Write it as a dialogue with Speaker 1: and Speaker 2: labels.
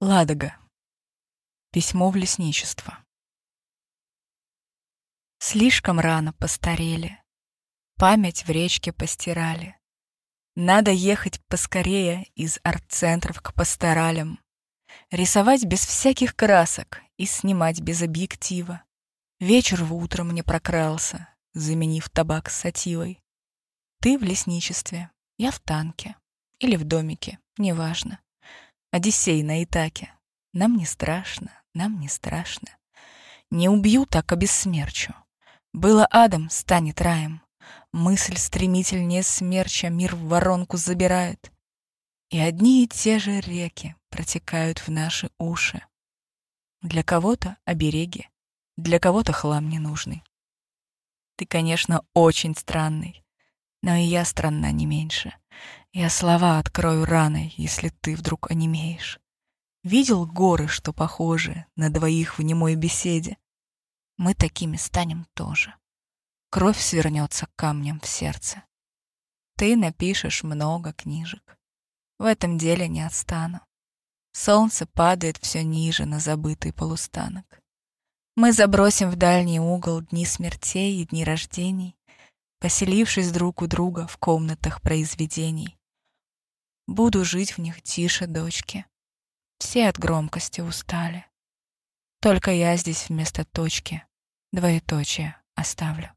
Speaker 1: Ладога. Письмо в лесничество. Слишком рано постарели, Память в речке постирали. Надо ехать поскорее Из арт-центров к пасторалям, Рисовать без всяких красок И снимать без объектива. Вечер в утро мне прокрался, Заменив табак сативой. Ты в лесничестве, я в танке. Или в домике, неважно. Одиссей на Итаке. Нам не страшно, нам не страшно. Не убью, так обессмерчу. Было адом, станет раем. Мысль стремительнее смерча мир в воронку забирает. И одни и те же реки протекают в наши уши. Для кого-то обереги, для кого-то хлам ненужный. Ты, конечно, очень странный, но и я странна не меньше. Я слова открою раной, если ты вдруг онемеешь. Видел горы, что похожи на двоих в немой беседе? Мы такими станем тоже. Кровь свернется камнем в сердце. Ты напишешь много книжек. В этом деле не отстану. Солнце падает все ниже на забытый полустанок. Мы забросим в дальний угол дни смертей и дни рождений, поселившись друг у друга в комнатах произведений. Буду жить в них тише дочки. Все от громкости устали. Только я здесь вместо точки двоеточие оставлю.